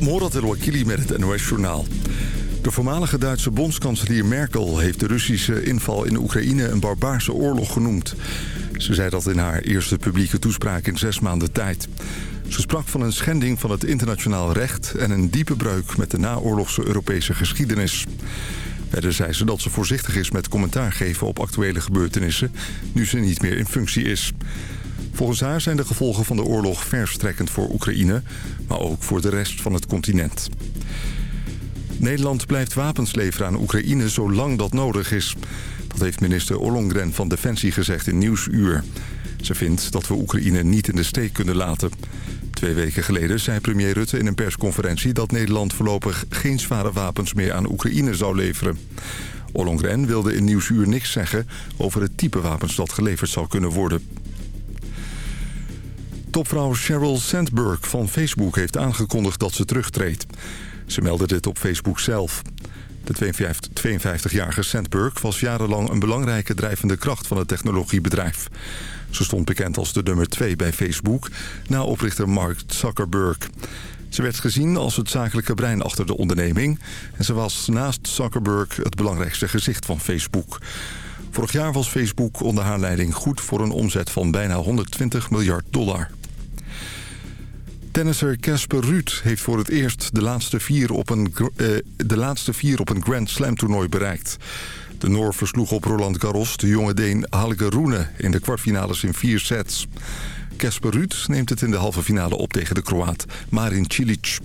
Morat El-Wakili met het NOS-journaal. De voormalige Duitse bondskanselier Merkel heeft de Russische inval in Oekraïne een barbaarse oorlog genoemd. Ze zei dat in haar eerste publieke toespraak in zes maanden tijd. Ze sprak van een schending van het internationaal recht en een diepe breuk met de naoorlogse Europese geschiedenis. Verder zei ze dat ze voorzichtig is met commentaar geven op actuele gebeurtenissen, nu ze niet meer in functie is. Volgens haar zijn de gevolgen van de oorlog verstrekkend voor Oekraïne, maar ook voor de rest van het continent. Nederland blijft wapens leveren aan Oekraïne zolang dat nodig is. Dat heeft minister Ollongren van Defensie gezegd in Nieuwsuur. Ze vindt dat we Oekraïne niet in de steek kunnen laten. Twee weken geleden zei premier Rutte in een persconferentie... dat Nederland voorlopig geen zware wapens meer aan Oekraïne zou leveren. Ollongren wilde in Nieuwsuur niks zeggen over het type wapens dat geleverd zou kunnen worden. Topvrouw Sheryl Sandberg van Facebook heeft aangekondigd dat ze terugtreedt. Ze meldde dit op Facebook zelf. De 52-jarige Sandberg was jarenlang een belangrijke drijvende kracht van het technologiebedrijf. Ze stond bekend als de nummer 2 bij Facebook, na oprichter Mark Zuckerberg. Ze werd gezien als het zakelijke brein achter de onderneming... en ze was naast Zuckerberg het belangrijkste gezicht van Facebook. Vorig jaar was Facebook onder haar leiding goed voor een omzet van bijna 120 miljard dollar. Tennisser Casper Ruud heeft voor het eerst de laatste vier op een, uh, de laatste vier op een Grand Slam toernooi bereikt. De Noor versloeg op Roland Garros de jonge Deen Halke Roene in de kwartfinales in vier sets. Casper Ruud neemt het in de halve finale op tegen de Kroaat Marin Cilic.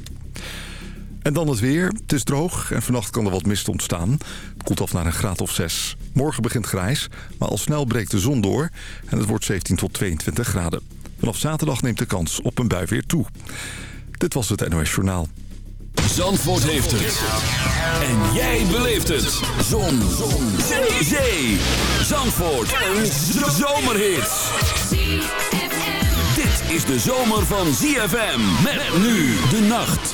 En dan het weer. Het is droog en vannacht kan er wat mist ontstaan. Het koelt af naar een graad of 6. Morgen begint grijs, maar al snel breekt de zon door... en het wordt 17 tot 22 graden. Vanaf zaterdag neemt de kans op een bui weer toe. Dit was het NOS Journaal. Zandvoort heeft het. En jij beleeft het. Zon. Zon. Zee. Zandvoort. Een zomerhit. Dit is de zomer van ZFM. Met nu de nacht.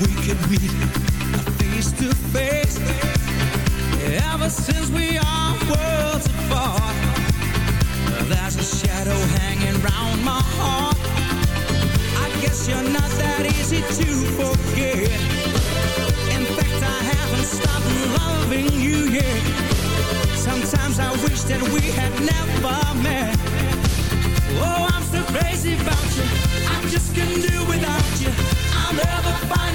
we could meet face to face. Ever since we are worlds apart, there's a shadow my heart. I guess you're not that easy to forget. In fact, I haven't stopped loving you yet. Sometimes I wish that we had never met. Oh, I'm so crazy about you. I just couldn't do without you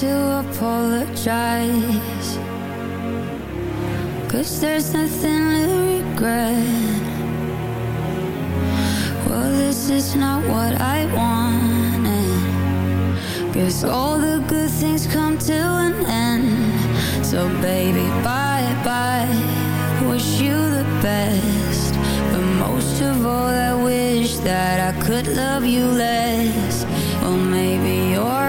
to apologize. Cause there's nothing to regret. Well, this is not what I wanted. Cause all the good things come to an end. So baby, bye-bye. Wish you the best. But most of all, I wish that I could love you less. Well, maybe you're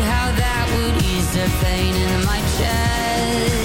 how that would ease the pain in my chest.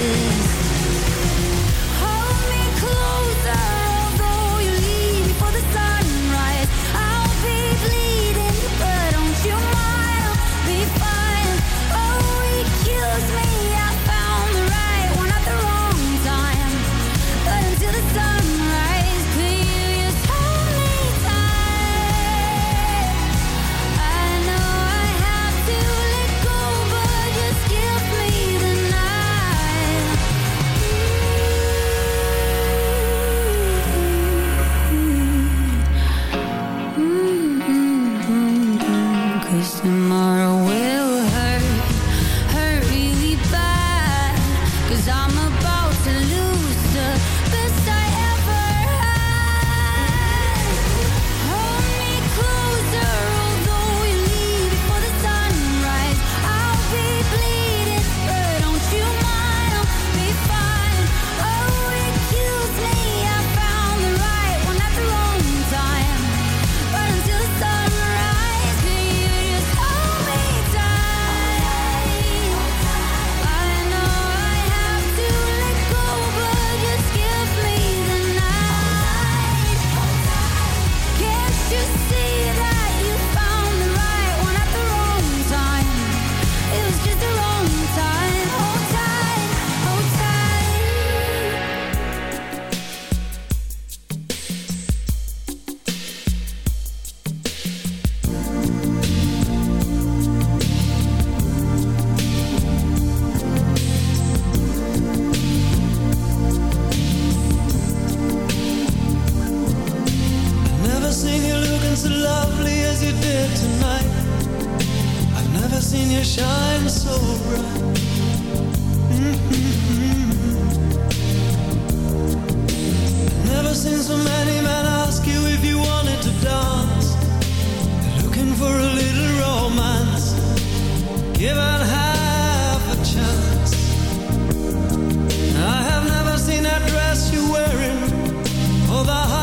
as lovely as you did tonight. I've never seen you shine so bright. I've Never seen so many men ask you if you wanted to dance. They're looking for a little romance. Give out half a chance. I have never seen that dress you're wearing, for the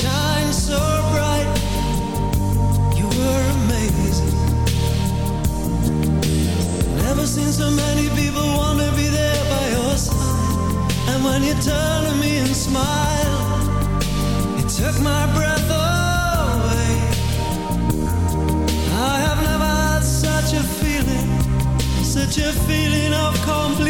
shine so bright. You were amazing. Never seen so many people want to be there by your side. And when you turn to me and smile, it took my breath away. I have never had such a feeling, such a feeling of complete.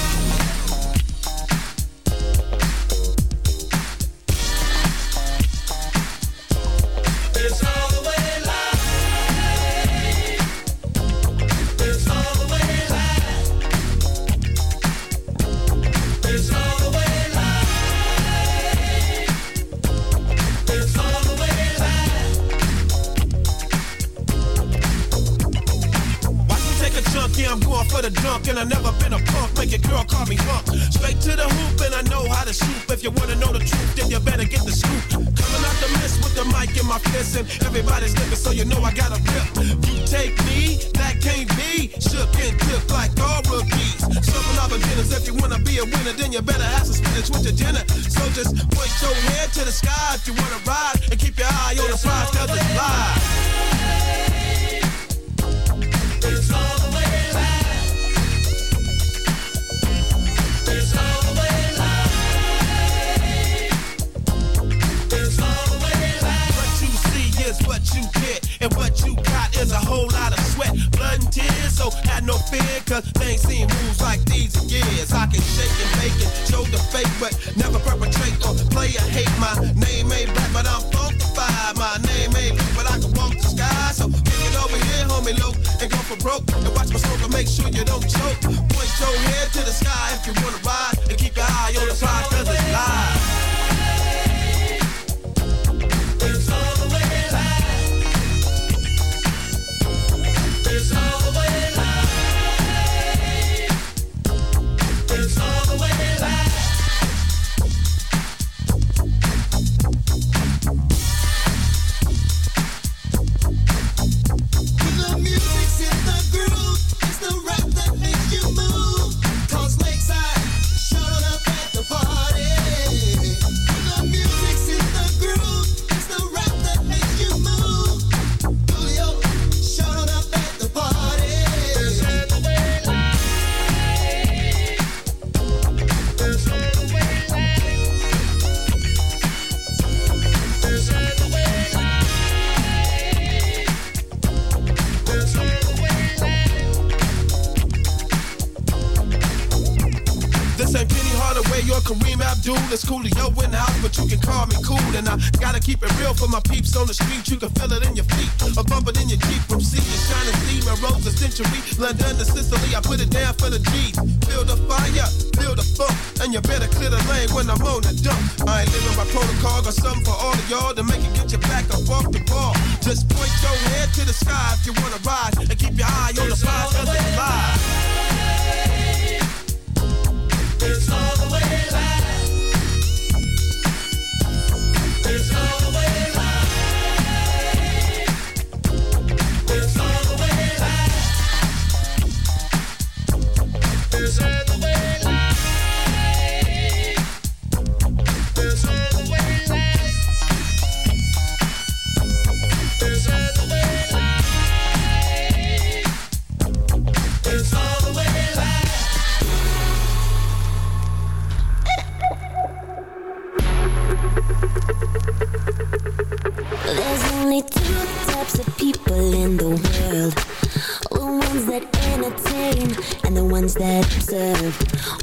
and the ones that serve.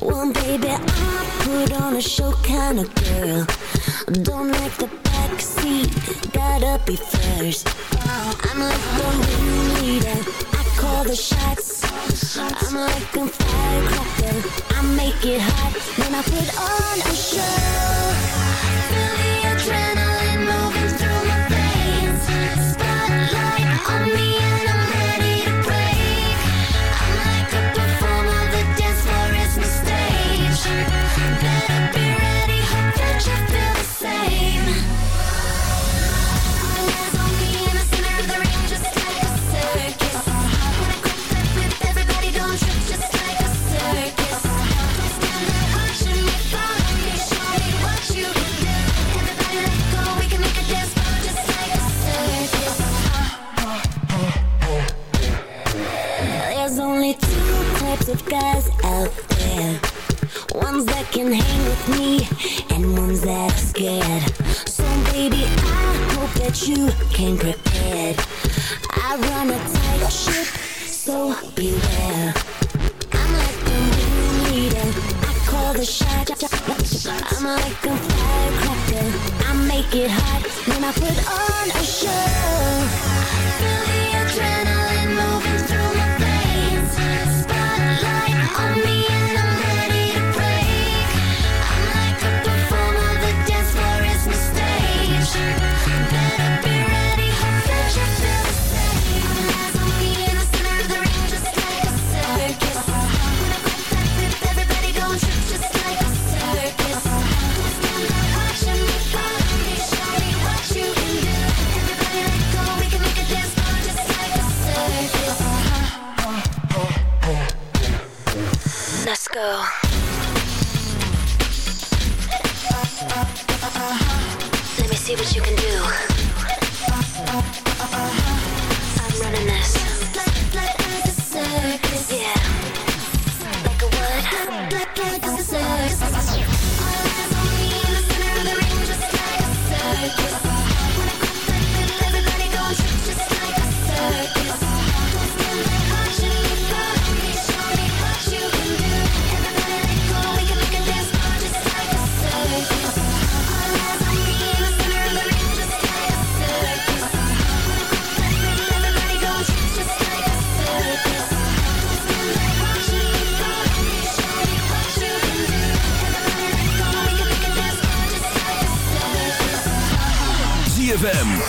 Well, baby, I put on a show kind of girl. Don't like the backseat, gotta be first. Uh, I'm like the ringleader, I call the shots. I'm like a firecracker, I make it hot when I put on a show. of guys out there. Ones that can hang with me, and ones that are scared. So baby, I hope that you can prepare. I run a tight ship, so beware. I'm like the ringleader, I call the shots. I'm like a firecracker, I make it hot when I put on a show. see what you can do.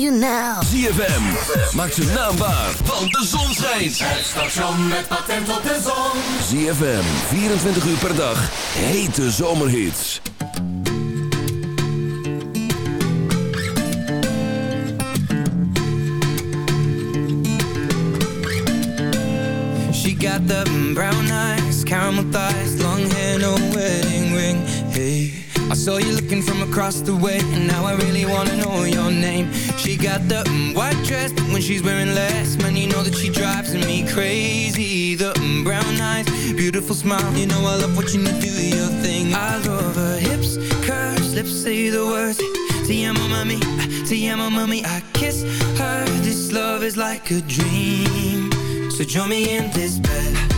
You now. ZFM, maak zijn naam waar, want de zon schijnt. Het station met patent op de zon. ZFM, 24 uur per dag, hete zomerhits. She got the brown eyes, caramel thighs, long hair, no wedding ring. Hey, I saw you looking from across the way, and now I really wanna know your name. She got the mm, white dress, but when she's wearing less, man, you know that she drives me crazy. The mm, brown eyes, beautiful smile, you know I love watching you do your thing. I love her hips, curves, lips say the words. Te amo, mami, te amo, mami. I kiss her. This love is like a dream. So join me in this bed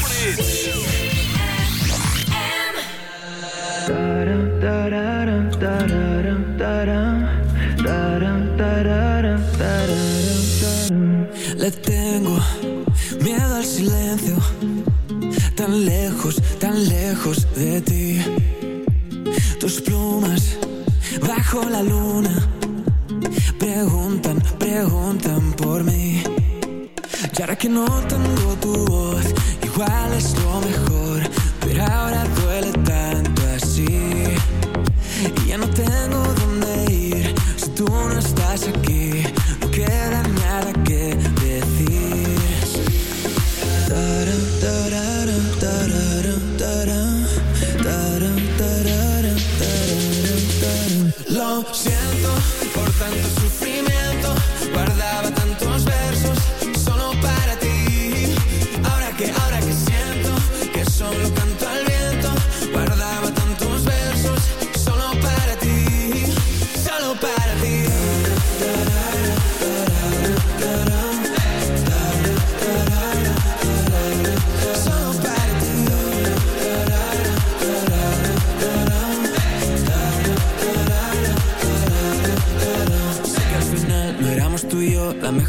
Ahora que no tengo tu voz, igual es lo mejor, pero ahora duele tanto así. Y ya no tengo dónde ir si tú no estás aquí.